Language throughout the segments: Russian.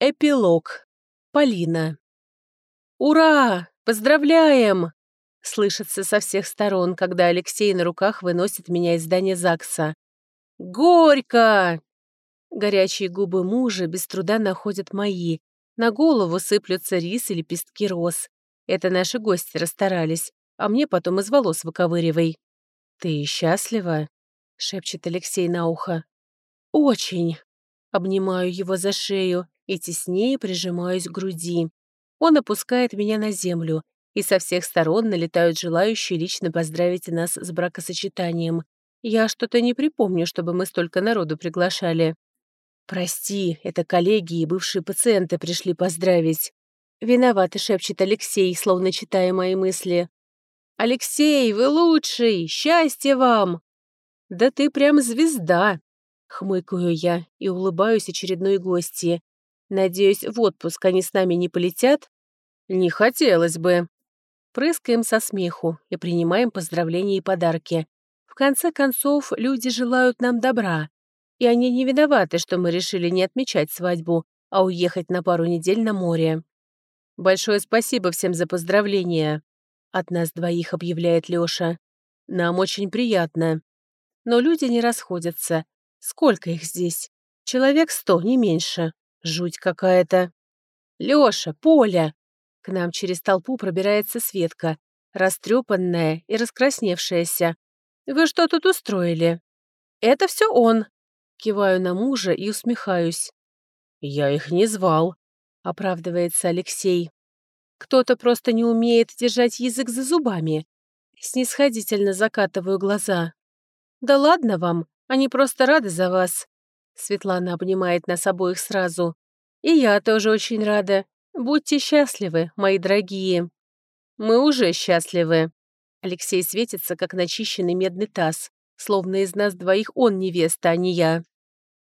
Эпилог. Полина. «Ура! Поздравляем!» Слышится со всех сторон, когда Алексей на руках выносит меня из здания ЗАГСа. «Горько!» Горячие губы мужа без труда находят мои. На голову сыплются рис и лепестки роз. Это наши гости расстарались, а мне потом из волос выковыривай. «Ты счастлива?» — шепчет Алексей на ухо. «Очень!» Обнимаю его за шею и теснее прижимаюсь к груди. Он опускает меня на землю, и со всех сторон налетают желающие лично поздравить нас с бракосочетанием. Я что-то не припомню, чтобы мы столько народу приглашали. «Прости, это коллеги и бывшие пациенты пришли поздравить». Виновато шепчет Алексей, словно читая мои мысли. «Алексей, вы лучший! Счастья вам!» «Да ты прям звезда!» Хмыкаю я и улыбаюсь очередной гости. Надеюсь, в отпуск они с нами не полетят? Не хотелось бы. Прыскаем со смеху и принимаем поздравления и подарки. В конце концов, люди желают нам добра. И они не виноваты, что мы решили не отмечать свадьбу, а уехать на пару недель на море. Большое спасибо всем за поздравления. От нас двоих объявляет Лёша. Нам очень приятно. Но люди не расходятся. Сколько их здесь? Человек сто, не меньше. Жуть какая-то. Лёша, Поля! К нам через толпу пробирается Светка, растрепанная и раскрасневшаяся. Вы что тут устроили? Это все он. Киваю на мужа и усмехаюсь. Я их не звал, оправдывается Алексей. Кто-то просто не умеет держать язык за зубами. Снисходительно закатываю глаза. Да ладно вам, они просто рады за вас. Светлана обнимает нас обоих сразу. И я тоже очень рада. Будьте счастливы, мои дорогие. Мы уже счастливы. Алексей светится, как начищенный медный таз, словно из нас двоих он невеста, а не я.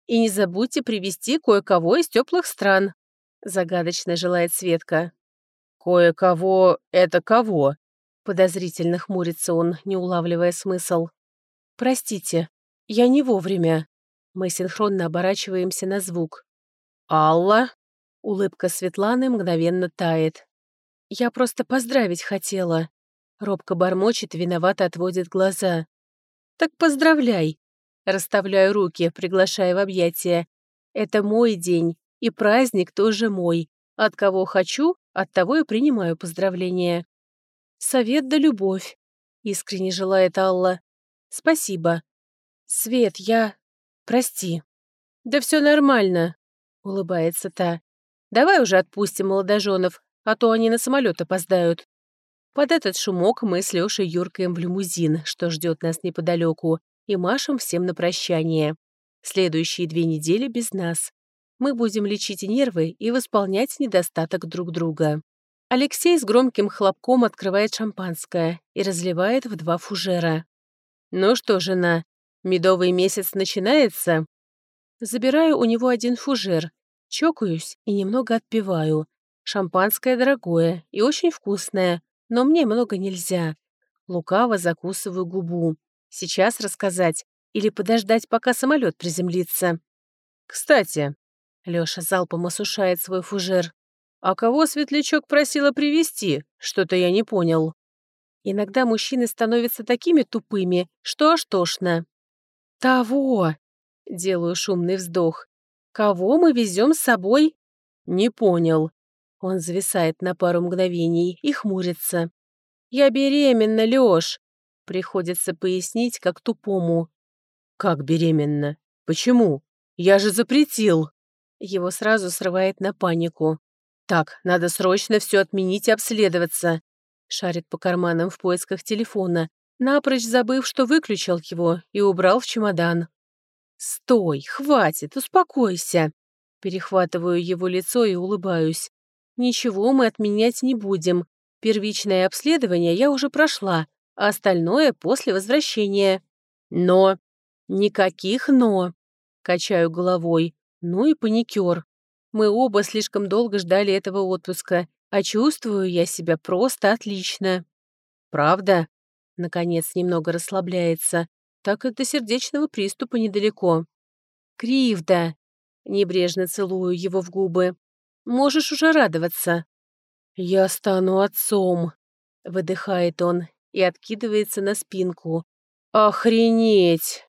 И не забудьте привести кое-кого из теплых стран. Загадочно желает Светка. «Кое-кого — это кого?» Подозрительно хмурится он, не улавливая смысл. «Простите, я не вовремя». Мы синхронно оборачиваемся на звук. «Алла?» Улыбка Светланы мгновенно тает. «Я просто поздравить хотела». Робко бормочет, виновато отводит глаза. «Так поздравляй!» Расставляю руки, приглашая в объятия. «Это мой день, и праздник тоже мой. От кого хочу, от того и принимаю поздравления». «Совет да любовь», — искренне желает Алла. «Спасибо». «Свет, я... Прости». «Да все нормально», — улыбается та. «Давай уже отпустим молодоженов, а то они на самолет опоздают». Под этот шумок мы с Лешей юркаем в лимузин, что ждет нас неподалеку, и машем всем на прощание. Следующие две недели без нас. Мы будем лечить нервы и восполнять недостаток друг друга. Алексей с громким хлопком открывает шампанское и разливает в два фужера. «Ну что, жена, Медовый месяц начинается. Забираю у него один фужер, чокаюсь и немного отпиваю. Шампанское дорогое и очень вкусное, но мне много нельзя. Лукаво закусываю губу. Сейчас рассказать или подождать, пока самолет приземлится. Кстати, Лёша залпом осушает свой фужер. А кого Светлячок просила привести? Что-то я не понял. Иногда мужчины становятся такими тупыми, что аж тошно. «Того!» — делаю шумный вздох. «Кого мы везем с собой?» «Не понял». Он зависает на пару мгновений и хмурится. «Я беременна, Лёш!» Приходится пояснить, как тупому. «Как беременна? Почему? Я же запретил!» Его сразу срывает на панику. «Так, надо срочно все отменить и обследоваться!» Шарит по карманам в поисках телефона, напрочь забыв, что выключил его и убрал в чемодан. «Стой, хватит, успокойся!» Перехватываю его лицо и улыбаюсь. «Ничего мы отменять не будем. Первичное обследование я уже прошла, а остальное после возвращения. Но... Никаких «но». Качаю головой. Ну и паникер. Мы оба слишком долго ждали этого отпуска, а чувствую я себя просто отлично. Правда? Наконец немного расслабляется, так как до сердечного приступа недалеко. «Кривда!» Небрежно целую его в губы. «Можешь уже радоваться». «Я стану отцом», — выдыхает он и откидывается на спинку. «Охренеть!»